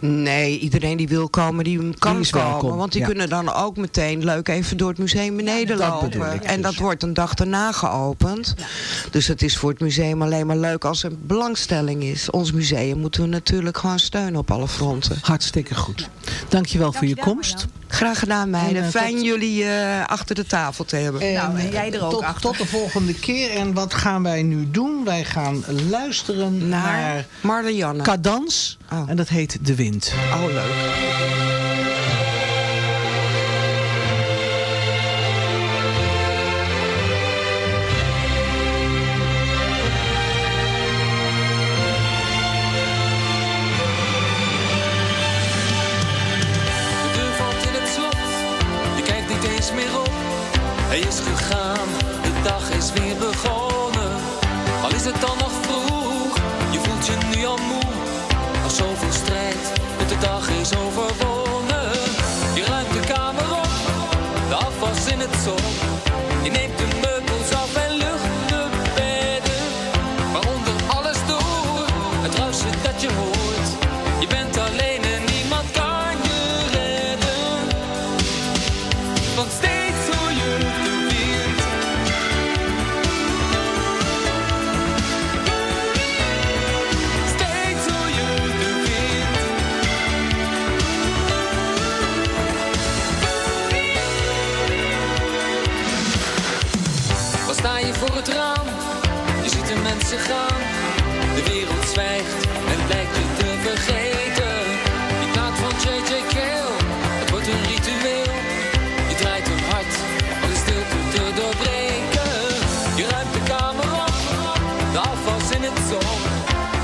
Nee, iedereen die wil komen, die kan Die komen. welkom, Want die ja. kunnen dan ook meteen leuk even door het museum beneden dat bedoel lopen. ik en dat dus. wordt een dag daarna geopend. Dus het is voor het museum alleen maar leuk als er belangstelling is. Ons museum moeten we natuurlijk gewoon steunen op alle fronten. Hartstikke goed. Dankjewel voor je komst. Graag gedaan meiden. En, eh, Fijn tot- jullie eh, achter de tafel te hebben. En, Nou, en jij er ook tot, achter. tot de volgende keer. En wat gaan wij nu doen? Wij gaan luisteren naar, Naar Marianne. Cadans. En dat heet De Wind. Oh, leuk. Overwonnen. Je ruimt de kamer op, de afwas in het zon. Je neemt de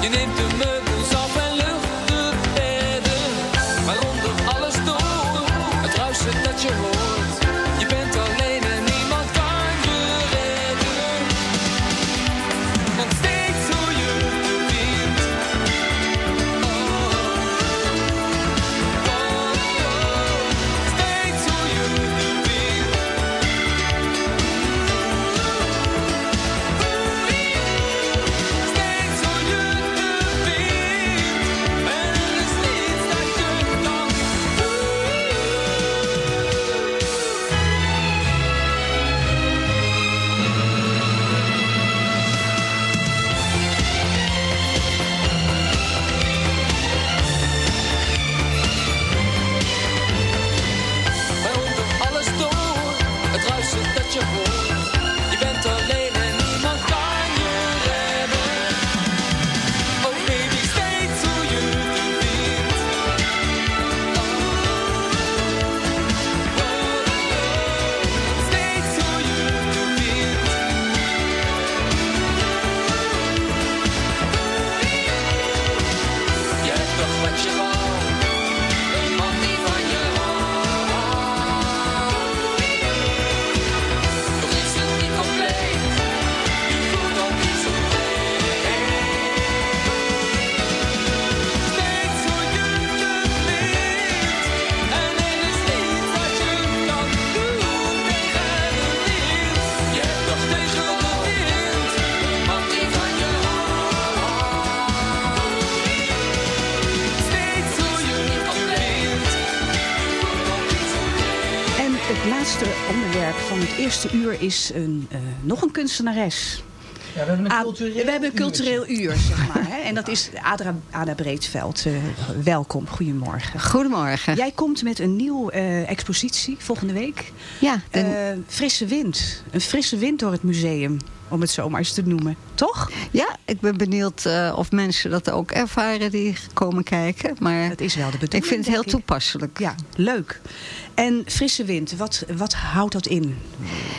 Je neemt de meubels is een, eh, nog een kunstenares. Ja, we hebben een cultureel we hebben een cultureel uur, zeg maar. Hè? En dat is Adra, Ada Breedveld. Eh, welkom, goedemorgen. Goedemorgen. Jij komt met een nieuwe eh, expositie volgende week. Ja. Eh, frisse wind. Een frisse wind door het museum, om het zo maar eens te noemen. Toch? Ja, ik ben benieuwd eh, of mensen dat ook ervaren die komen kijken. Maar dat is wel de bedoeling. Ik vind het heel ik. toepasselijk. Ja, leuk. En frisse wind, wat, wat houdt dat in?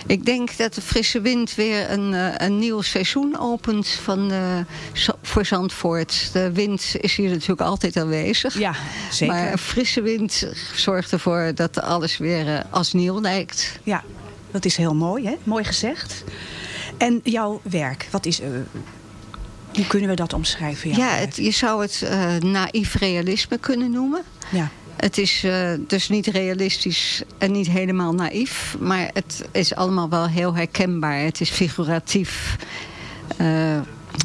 Ik denk dat de frisse wind weer een, eh, een nieuw seizoen opent van, eh, voor Zandvoort. De wind is hier natuurlijk altijd aanwezig. Ja, zeker. Maar een frisse wind zorgt ervoor dat alles weer als nieuw lijkt. Ja, dat is heel mooi, hè? Mooi gezegd. En jouw werk, wat is... eh, hoe kunnen we dat omschrijven? Ja, het, je zou het eh naïef realisme kunnen noemen. Ja. Het is eh, dus niet realistisch en niet helemaal naïef. Maar het is allemaal wel heel herkenbaar. Het is figuratief.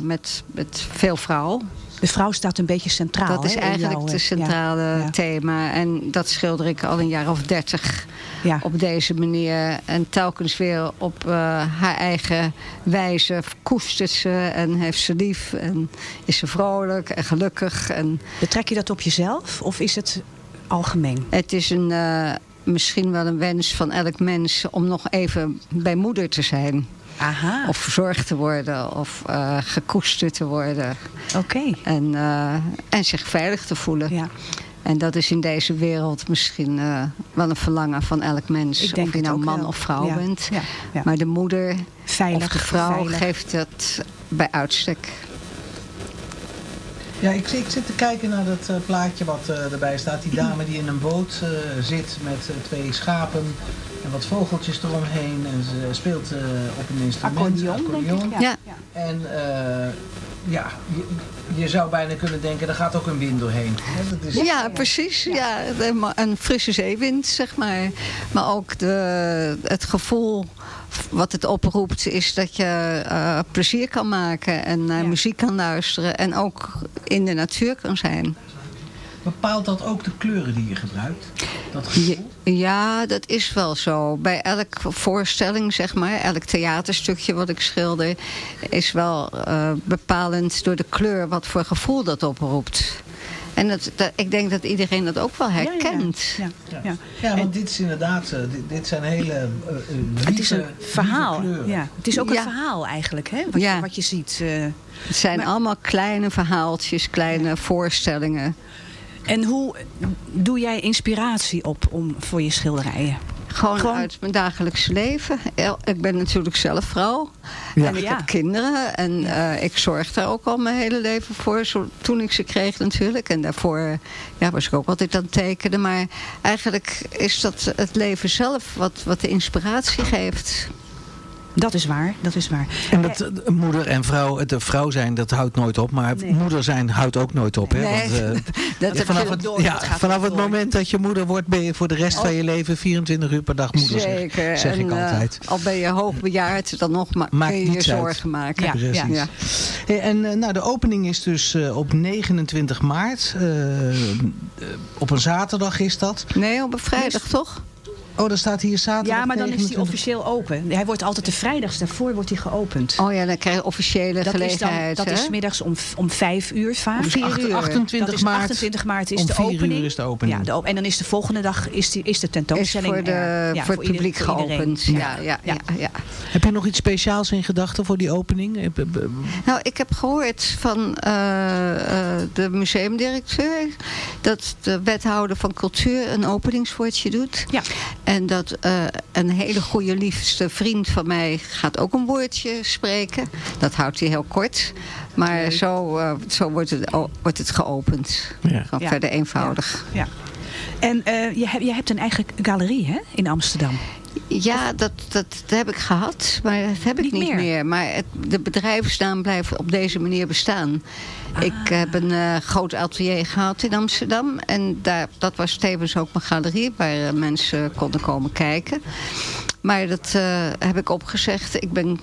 met, met veel vrouw. De vrouw staat een beetje centraal. Dat is eigenlijk jouw, het eh, centrale ja, thema. En dat schilder ik al een jaar of dertig Ja. op deze manier. En telkens weer op eh, haar eigen wijze koestert ze en heeft ze lief. En is ze vrolijk en gelukkig. En Betrek je dat op jezelf of is het algemeen? het is een, eh, misschien wel een wens van elk mens om nog even bij moeder te zijn. Aha. Of verzorgd te worden of eh, gekoesterd te worden. Oké. En, eh, en zich veilig te voelen. Ja. En dat is in deze wereld misschien eh, wel een verlangen van elk mens. Ik denk of je nou man wel. of vrouw Ja, bent. ja, ja. Maar de moeder Veilig, of de vrouw veilig. geeft dat bij uitstek. Ja, ik, ik zit te kijken naar dat plaatje wat eh, erbij staat. Die dame die in een boot eh, zit met twee schapen en wat vogeltjes eromheen. En ze speelt eh, op een instrument. Accordeon, denk ik, ja. Ja. En eh, ja, je, je zou bijna kunnen denken, er gaat ook een wind doorheen. Hè, dat is, Ja, precies. Ja. een frisse zeewind, zeg maar. Maar ook de, het gevoel wat het oproept is dat je eh, plezier kan maken en naar muziek kan luisteren en ook in de natuur kan zijn. Bepaalt dat ook de kleuren die je gebruikt? Dat gevoel? Ja, dat is wel zo. Bij elke voorstelling, zeg maar, elk theaterstukje wat ik schilder, is wel eh, bepalend door de kleur wat voor gevoel dat oproept. En dat, dat- ik denk dat iedereen dat ook wel herkent. Ja, ja. Ja, want dit is inderdaad, eh, dit, dit zijn hele eh, Het is een verhaal. Ja. Het is ook Ja. een verhaal eigenlijk, hè? Wat, Ja. je, wat je ziet. eh. Het zijn allemaal kleine verhaaltjes, kleine voorstellingen. En hoe doe jij inspiratie op om, voor je schilderijen? Gewoon, uit mijn dagelijkse leven. Ik ben natuurlijk zelf vrouw. Ja. En ik Ja. heb kinderen. En eh, ik zorg daar ook al mijn hele leven voor. Zo, toen ik ze kreeg natuurlijk. En daarvoor ja, was ik ook altijd aan het tekenen. Maar eigenlijk is dat het leven zelf wat, wat de inspiratie geeft. Dat is waar, dat is waar. En dat eh, moeder en vrouw, het eh, vrouw zijn, dat houdt nooit op. Maar Nee. moeder zijn houdt ook nooit op. Hè? Want, eh, dat vanaf het, door, ja, vanaf het moment dat je moeder wordt, ben je voor de rest van je leven 24 uur per dag moeder. Zeker. Zeg, en, ik eh, altijd. al ben je hoogbejaard, dan nog ma Maakt kun je je niets uit. zorgen maken. Ja. Hey, en nou, de opening is dus op 29 maart. op een zaterdag is dat. Nee, op een vrijdag toch? Oh, dan staat hier zaterdag Ja, maar dan is hij 29. officieel open. Hij wordt altijd de vrijdags daarvoor wordt hij geopend. Oh ja, dan krijg je officiële dat is dan, gelegenheid. Dat hè? is middags om, om vijf uur vaak. Om vier Acht- uur. 28 dat is maart. 28 maart is om de 4 opening. uur is de opening. Ja, de op- en dan is de volgende dag is, die, is de is tentoonstelling voor, de, er. Ja, voor het ieder- publiek voor geopend. Ja, ja, ja, ja. Heb je nog iets speciaals in gedachten voor die opening? Eh, Nou, ik heb gehoord van eh, eh, de museumdirecteur dat de wethouder van cultuur een openingswoordje doet. Ja. En dat eh, een hele goede liefste vriend van mij gaat ook een woordje spreken. Dat houdt hij heel kort. Maar zo, eh, zo wordt, het, wordt het geopend. Ja. Gewoon Ja. verder eenvoudig. Ja. En eh, je, hebt, je hebt een eigen galerie hè, in Amsterdam. Ja, dat, dat, dat heb ik gehad, maar dat heb ik Niet niet, meer? meer. Maar het, de bedrijfsnaam blijft op deze manier bestaan. Ik heb een eh, groot atelier gehad in Amsterdam. En daar, dat was tevens ook mijn galerie, waar eh, mensen konden komen kijken. Maar dat eh, heb ik opgezegd. Ik ben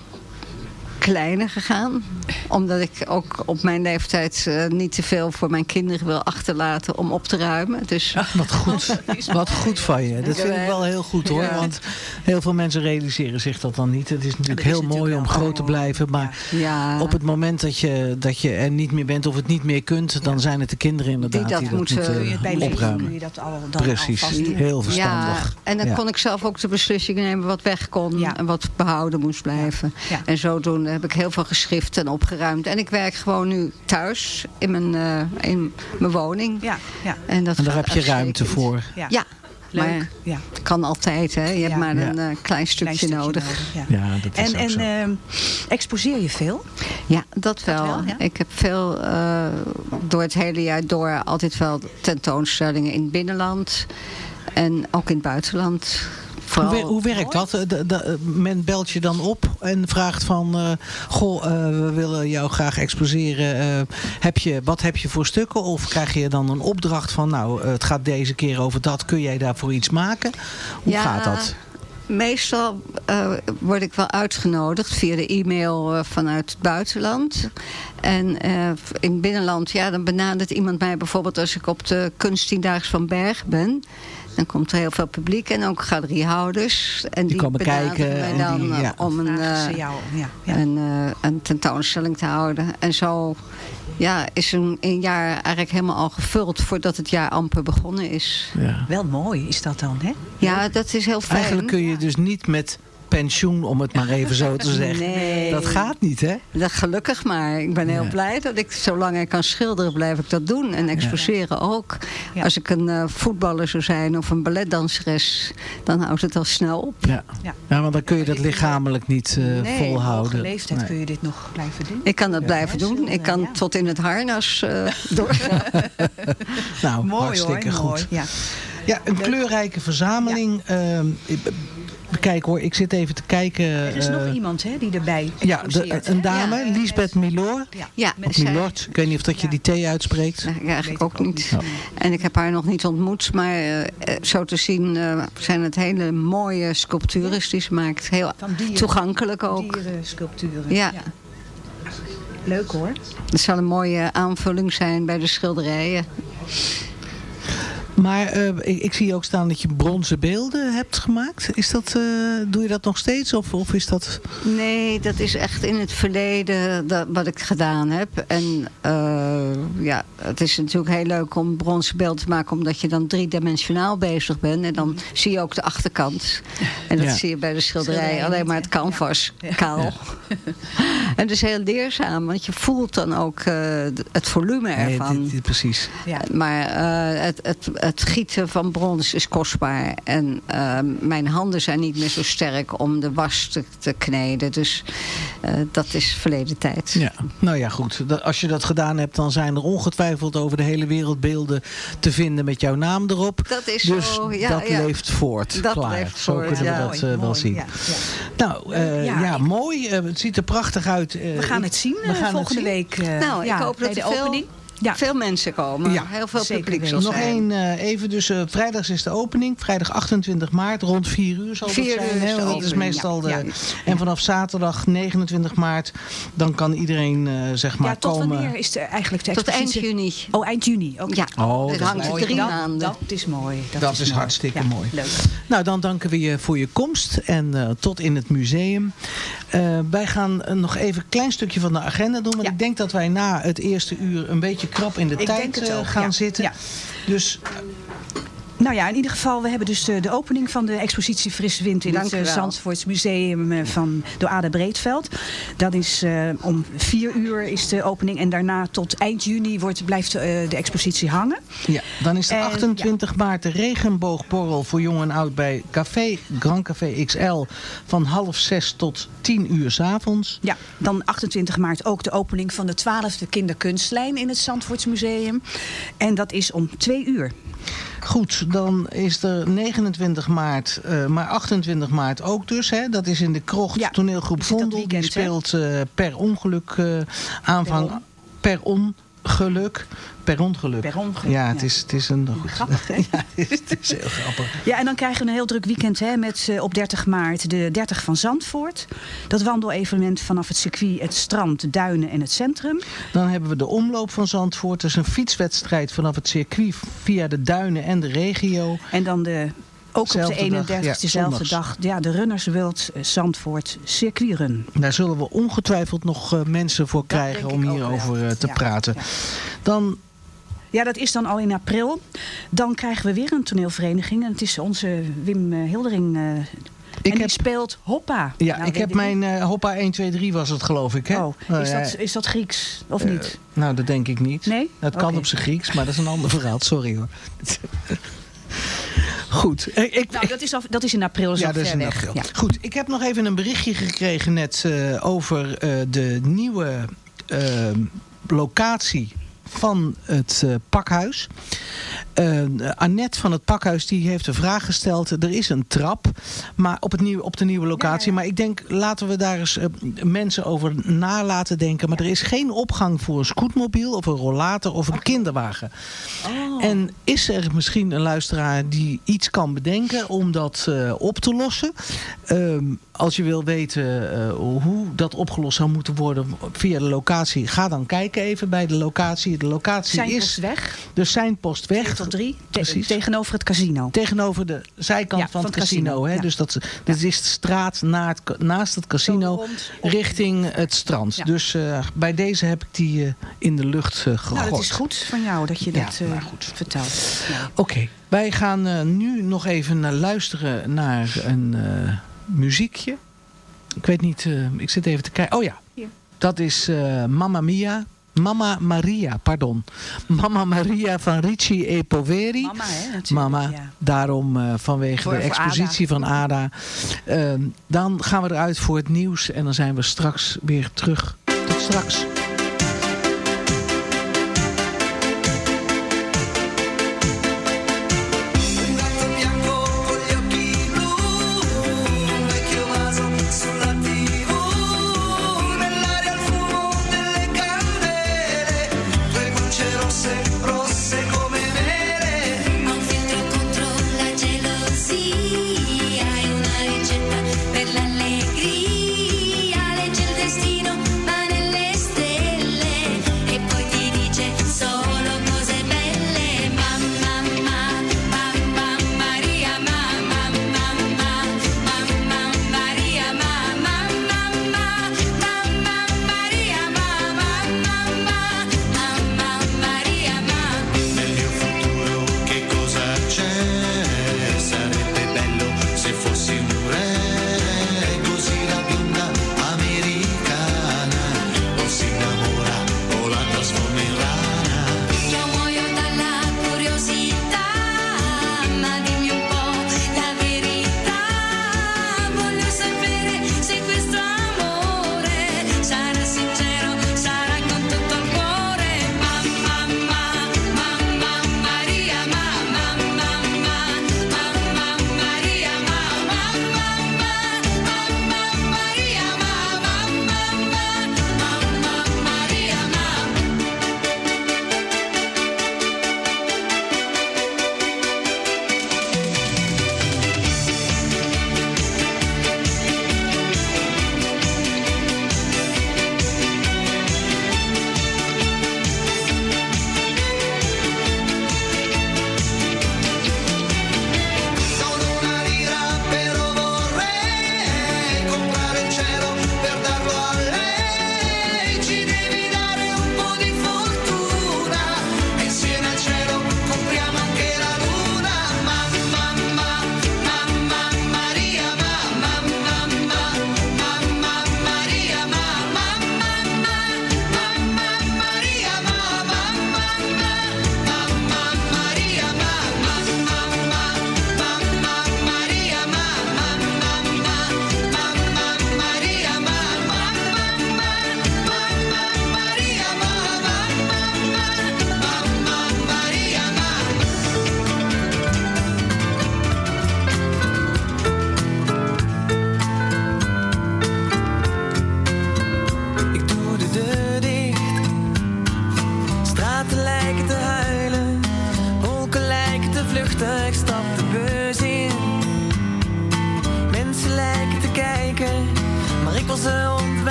kleiner gegaan. Omdat ik ook op mijn leeftijd eh, niet te veel voor mijn kinderen wil achterlaten om op te ruimen. Dus Wat goed, wat goed van je. Dat vind ik wel heel goed hoor. Ja. Want heel veel mensen realiseren zich dat dan niet. Het is natuurlijk is heel mooi natuurlijk om groot te blijven. Maar ja, op het moment dat je, dat je er niet meer bent of het niet meer kunt... dan zijn het de kinderen inderdaad die dat dat, moeten- bij opruimen. kun je dat al, dan Precies, heel verstandig. Ja, en dan Ja. kon ik zelf ook de beslissing nemen wat weg kon Ja. en wat behouden moest blijven. Ja. En zodoende heb ik heel veel geschrift en opgeruimd. En ik werk gewoon nu thuis in mijn, eh, in mijn woning. Ja, ja. En, dat En daar heb je ruimte voor. Ja. Ja, Leuk. maar ja. het kan altijd. Hè. Je hebt Ja. maar Ja. een eh, klein stukje, Klein stukje nodig. ja. Ja, dat is En, ook en zo. ehm, exposeer je veel? Ja, dat wel. wel, ja? Ik heb veel eh, door het hele jaar door altijd wel tentoonstellingen in het binnenland. En ook in het buitenland. Hoe, Vooral, wer- hoe werkt dat? Eh, de- de- men belt je dan op en vraagt van... eh, goh, eh, we willen jou graag exposeren. Eh, heb je, wat heb je voor stukken? Of krijg je dan een opdracht van... nou, eh, het gaat deze keer over dat. Kun jij daarvoor iets maken? Hoe Ja, gaat dat? Meestal eh, word ik wel uitgenodigd via de e-mail eh, vanuit het buitenland. En eh, in het binnenland, ja, dan benadert iemand mij bijvoorbeeld als ik op de kunsttiendaags van Berg ben. Dan komt er heel veel publiek en ook galeriehouders. En die, komen benaderen kijken mij en dan die- eh, ja. om een, eh, jou, ja, ja. een, eh, een tentoonstelling te houden. En zo ja, is een, een jaar eigenlijk helemaal al gevuld voordat het jaar amper begonnen is. Ja. Wel mooi is dat dan, hè? Ja, dat is heel fijn. Eigenlijk kun je dus niet met pensioen, om het maar even zo te zeggen. Nee. Dat gaat niet, hè? Dat gelukkig maar. Ik ben heel Ja. blij dat ik, zolang ik kan schilderen, blijf ik dat doen. En exposeren ook. Ja. Als ik een eh, voetballer zou zijn of een balletdanseres, dan houdt het al snel op. Ja. Ja. ja, want dan kun je dat lichamelijk niet eh, Nee, Op volhouden. hoge leeftijd Nee. kun je dit nog blijven doen. Ik kan dat blijven doen. Ik kan ja. tot in het harnas eh, doorgaan. Nou, Mooi hartstikke hoor, goed. mooi. Ja. Ja, een kleurrijke verzameling. Ehm, Kijk hoor, ik zit even te kijken. Er is nog eh, iemand hè, die erbij Ja, de, een dame, Ja, Lisbeth Milor. Ja, Of Milord, ik weet niet of dat je die T uitspreekt. Nee, eigenlijk ook niet. Ja. En ik heb haar nog niet ontmoet. Maar eh, eh, zo te zien eh, zijn het hele mooie sculptures die ze maakt. Heel dieren. toegankelijk ook. Dieren, sculpturen. Ja. Leuk hoor. Het zal een mooie aanvulling zijn bij de schilderijen. Maar eh, ik, ik zie ook staan dat je bronzen beelden hebt gemaakt. Is dat, eh, doe je dat nog steeds? Of, of is dat... Nee, dat is echt in het verleden dat, wat ik gedaan heb. En eh, ja, het is natuurlijk heel leuk om bronzen beeld te maken... omdat je dan driedimensionaal bezig bent. En dan zie je ook de achterkant. En dat Ja. zie je bij de schilderij. Schilderij Alleen maar het canvas, kaal. en het is heel leerzaam, want je voelt dan ook eh, het volume Nee, ervan. dit- dit- precies. Ja. Maar eh, het, het, het gieten van brons is kostbaar. En eh, mijn handen zijn niet meer zo sterk om de was te, te kneden. Dus eh, dat is verleden tijd. Ja, nou ja, goed. Als je dat gedaan hebt, dan zijn er ongetwijfeld over de hele wereld beelden te vinden met jouw naam erop. Dat is dus zo, ja, dat ja. leeft voort. Dat Klaar. leeft Zo voort, kunnen ja. we dat Mooi, eh, wel mooi, zien. ja, Nou, eh, ja, Ja, mooi. Het ziet er prachtig uit. Eh, We gaan het zien we gaan het volgende zien. week. Nou, ja, ik hoop dat de veel, opening. Veel mensen komen. Ja. Heel veel Zeker publiek zal. Nog één eh, even, dus eh, vrijdags is de opening. Vrijdag 28 maart, rond 4 uur zal Vier dat zijn. uur is dat is meestal ja. de... Ja. En vanaf zaterdag 29 maart, dan kan iedereen eh, zeg maar ja, tot komen. wanneer is de, eigenlijk de Tot eind juni. Oh, eind juni. oké. Ja, Oh, dat hangt er drie dat, maanden. Dat is mooi. Dat, Dat is, mooi. hartstikke Ja, mooi. Leuk. Nou, dan danken we je voor je komst en eh, tot in het museum. Eh, wij gaan nog even een klein stukje van de agenda doen. Want ik denk dat wij na het eerste uur een beetje krap in de Ik tijd eh, gaan zitten. Ja. Dus Nou ja, in ieder geval, we hebben dus de, de opening van de expositie Frisse Wind in Dank het wel. Zandvoorts Museum eh, van door Ada Breedveld. Dat is eh, om vier uur is de opening en daarna tot eind juni wordt, blijft eh, de expositie hangen. ja, dan is de En, 28 maart de regenboogborrel voor jong en oud bij Café Grand Café XL van half zes tot tien uur 's avonds. Ja, dan 28 maart ook de opening van de 12e kinderkunstlijn in het Zandvoorts Museum. En dat is om twee uur. Goed, dan is er 29 maart, eh, maar 28 maart ook dus. Hè? Dat is in de krocht Ja, toneelgroep Vondel. Die weekend, hè? speelt eh, per ongeluk eh, aanvang. Per ongeluk. Per ongeluk. Per ongeluk, Ja, het ja. is, het is een... Goed. Grappig, hè? ja, het is, het is heel grappig. Ja, en dan krijgen we een heel druk weekend hè, met eh, op 30 maart de 30 van Zandvoort. Dat wandelevenement vanaf het circuit, het strand, de duinen en het centrum. Dan hebben we de omloop van Zandvoort. Dat is een fietswedstrijd vanaf het circuit via de duinen en de regio. En dan de, ook op de dag, 31 ja, dezelfde zondags. dag, ja, de Runners World eh, Zandvoort circuitrun. Daar zullen we ongetwijfeld nog eh, mensen voor krijgen om hierover wel. eh, te Ja, praten. ja. Dan Ja, dat is dan al in april. Dan krijgen we weer een toneelvereniging. En het is onze Wim Hildering. en die speelt Hoppa. Ja, Nou, ik heb mijn Hoppa 1, 2, 3 was het geloof ik. Hè? Oh, Nou is, ja, dat, is dat Grieks of niet? nou, dat denk ik niet. Nee? Dat kan op zijn Grieks, maar dat is een ander verhaal. Sorry hoor. Goed. eh, Ik, Nou, dat is, al, dat is in april. Zo ja, dat is in april. Ja. Goed, ik heb nog even een berichtje gekregen net eh, over eh, de nieuwe eh, locatie van het eh, pakhuis. Eh, Annette van het pakhuis die heeft een vraag gesteld. Er is een trap maar op, het nieuwe, op de nieuwe locatie. Maar ik denk, laten we daar eens eh, mensen over na laten denken. Maar er is geen opgang voor een scootmobiel of een rollator of een kinderwagen. Oh. En is er misschien een luisteraar die iets kan bedenken om dat op te lossen? Ehm, als je wil weten hoe dat opgelost zou moeten worden via de locatie, ga dan kijken even bij de locatie. De locatie Seinpost is weg. de Seinpost weg. tot drie. Te- Precies. tegenover het casino. Tegenover de zijkant Ja, van, van het casino. casino, hè? ja. Dus dat, dit is de straat na het, ca- naast het casino rond, richting het strand. Ja. Dus eh, bij deze heb ik die eh, in de lucht eh, gegooid. Nou, dat is goed van jou dat je Ja, dat eh, vertelt. Ja. Oké, wij gaan eh, nu nog even luisteren naar een eh, muziekje. Ik weet niet, eh, ik zit even te kijken. Oh ja, Hier. dat is eh Mamma Mia. Mama Maria, pardon. Mama Maria van Ricci e Poveri. Mama, hè. Mama, ja. daarom eh, vanwege Voor- de expositie van Ada. Ehm, dan gaan we eruit voor het nieuws en dan zijn we straks weer terug. Tot straks.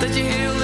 dat je heel